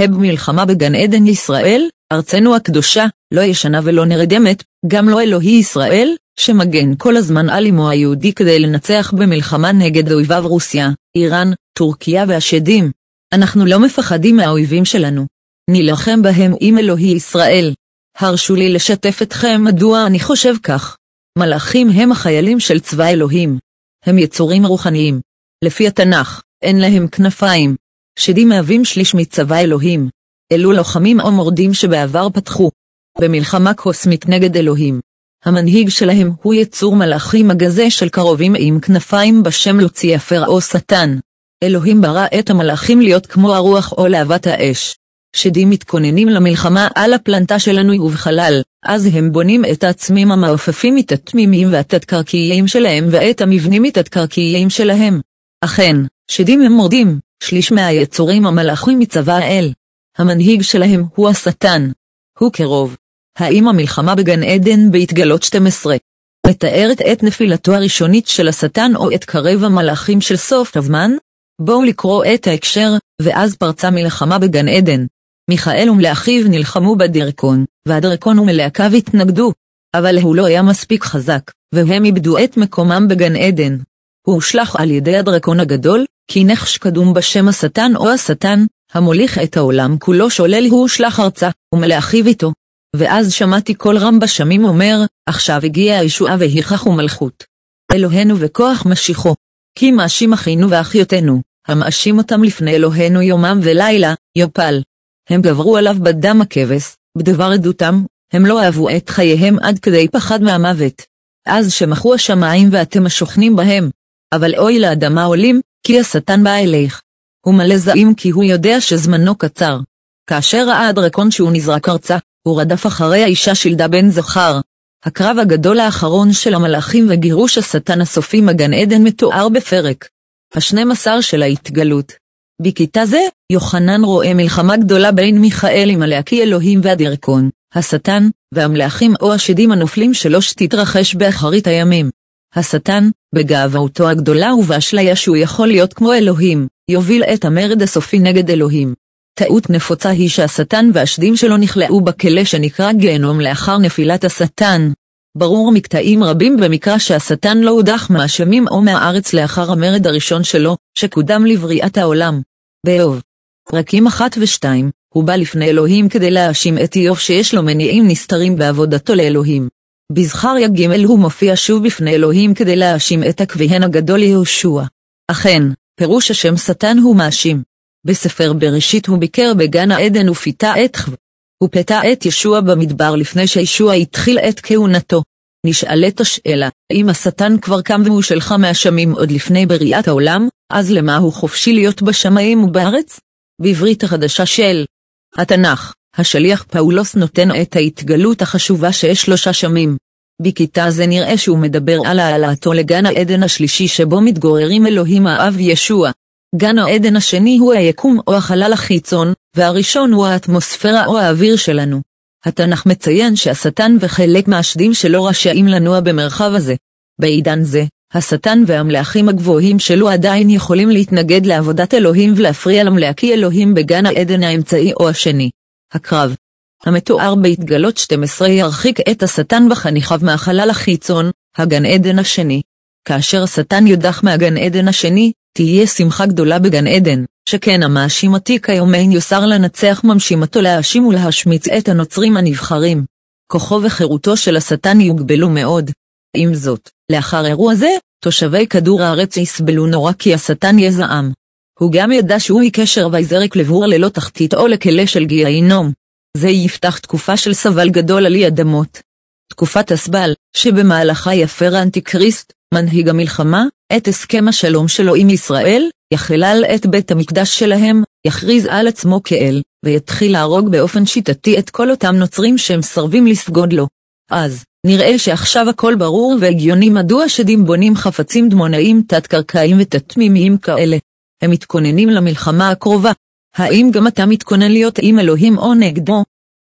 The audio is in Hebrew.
הב מלחמה בגן עדן ישראל, ארצנו הקדושה, לא ישנה ולא נרדמת, גם לא אלוהי ישראל, שמגן כל הזמן על אמו היהודי כדי לנצח במלחמה נגד אויביו רוסיה, איראן, טורקיה והשדים. אנחנו לא מפחדים מהאויבים שלנו. נילחם בהם עם אלוהי ישראל. הרשו לי לשתף אתכם מדוע אני חושב כך. מלאכים הם החיילים של צבא אלוהים. הם יצורים רוחניים. לפי התנ"ך, אין להם כנפיים. שדים מהווים שליש מצבא אלוהים. אלו לוחמים או מורדים שבעבר פתחו במלחמה קוסמית נגד אלוהים. המנהיג שלהם הוא יצור מלאכים מגזה של קרובים עם כנפיים בשם לוציאפר או שטן. אלוהים ברא את המלאכים להיות כמו הרוח או להבת האש. שדים מתכוננים למלחמה על הפלנטה שלנו ובחלל, אז הם בונים את העצמים המעופפים מתת-תמימים והתת-קרקעיים שלהם ואת המבנים מתת-קרקעיים שלהם. אכן, שדים הם מורדים, שליש מהיצורים המלאכים מצבא האל. המנהיג שלהם הוא השטן. הוא קרוב. האם המלחמה בגן עדן בהתגלות 12 מתארת את נפילתו הראשונית של השטן או את קרב המלאכים של סוף הזמן? בואו לקרוא את ההקשר, ואז פרצה מלחמה בגן עדן. מיכאל ומלאחיו נלחמו בדרקון, והדרקון ומלהקיו התנגדו. אבל הוא לא היה מספיק חזק, והם איבדו את מקומם בגן עדן. הוא הושלך על ידי הדרקון הגדול, כי נחש קדום בשם השטן או השטן, המוליך את העולם כולו שולל הוא הושלך ארצה, ומלאחיו איתו. ואז שמעתי קול רם בשמים אומר, עכשיו הגיעה הישועה והיכח ומלכות. אלוהינו וכוח משיחו. כי מאשים אחינו ואחיותינו, המאשים אותם לפני אלוהינו יומם ולילה, יופל. הם גברו עליו בדם הכבש, בדבר עדותם, הם לא אהבו את חייהם עד כדי פחד מהמוות. אז שמחו השמיים ואתם השוכנים בהם. אבל אוי לאדמה עולים, כי השטן בא אליך. הוא מלא זעים כי הוא יודע שזמנו קצר. כאשר ראה הדרקון שהוא נזרק ארצה, הוא רדף אחרי האישה שלדה בן זכר. הקרב הגדול האחרון של המלאכים וגירוש השטן הסופי מגן עדן מתואר בפרק. השנים עשר של ההתגלות. בכיתה זה, יוחנן רואה מלחמה גדולה בין מיכאל עם הלהקי אלוהים והדירקון, השטן, והמלאכים או השדים הנופלים שלו שתתרחש באחרית הימים. השטן, בגאוותו הגדולה ובאשליה שהוא יכול להיות כמו אלוהים, יוביל את המרד הסופי נגד אלוהים. טעות נפוצה היא שהשטן והשדים שלו נכלאו בכלא שנקרא גיהנום לאחר נפילת השטן. ברור מקטעים רבים במקרא שהשטן לא הודח מהשמים או מהארץ לאחר המרד הראשון שלו, שקודם לבריאת העולם. באיוב. פרקים 1 ו-2, הוא בא לפני אלוהים כדי להאשים את איוב שיש לו מניעים נסתרים בעבודתו לאלוהים. בזכריה ג' הוא מופיע שוב בפני אלוהים כדי להאשים את הכהן הגדול יהושע. אכן, פירוש השם שטן הוא מאשים. בספר בראשית הוא ביקר בגן העדן ופיתה את חו. הוא פתה את ישוע במדבר לפני שישוע התחיל את כהונתו. נשאלת השאלה, אם השטן כבר קם והוא שלך מהשמים עוד לפני בריאת העולם, אז למה הוא חופשי להיות בשמיים ובארץ? בעברית החדשה של התנ"ך, השליח פאולוס נותן את ההתגלות החשובה שיש שלושה שמים. בכיתה זה נראה שהוא מדבר על העלאתו לגן העדן השלישי שבו מתגוררים אלוהים האב ישוע. גן העדן השני הוא היקום או החלל החיצון, והראשון הוא האטמוספירה או האוויר שלנו. התנ"ך מציין שהשטן וחלק מהשדים שלו רשאים לנוע במרחב הזה. בעידן זה, השטן והמלאכים הגבוהים שלו עדיין יכולים להתנגד לעבודת אלוהים ולהפריע למלאכי אלוהים בגן העדן האמצעי או השני. הקרב המתואר בהתגלות 12 ירחיק את השטן וחניכיו מהחלל החיצון, הגן עדן השני. כאשר השטן יודח מהגן עדן השני, תהיה שמחה גדולה בגן עדן, שכן המאשים אותי כיום אין יוסר לנצח ממשימתו להאשים ולהשמיץ את הנוצרים הנבחרים. כוחו וחירותו של השטן יוגבלו מאוד. עם זאת, לאחר אירוע זה, תושבי כדור הארץ יסבלו נורא כי השטן יזעם. הוא גם ידע שהוא יקשר ויזרק לבור ללא תחתית או לכלא של גיהינום. זה יפתח תקופה של סבל גדול עלי אדמות. תקופת הסבל, שבמהלכה יפר האנטיקריסט, מנהיג המלחמה, את הסכם השלום שלו עם ישראל, יחלל את בית המקדש שלהם, יכריז על עצמו כאל, ויתחיל להרוג באופן שיטתי את כל אותם נוצרים שהם סרבים לסגוד לו. אז, נראה שעכשיו הכל ברור והגיוני מדוע שדים בונים חפצים דמונאיים תת-קרקעיים ותת-תמימיים כאלה. הם מתכוננים למלחמה הקרובה. האם גם אתה מתכונן להיות עם אלוהים או נגדו?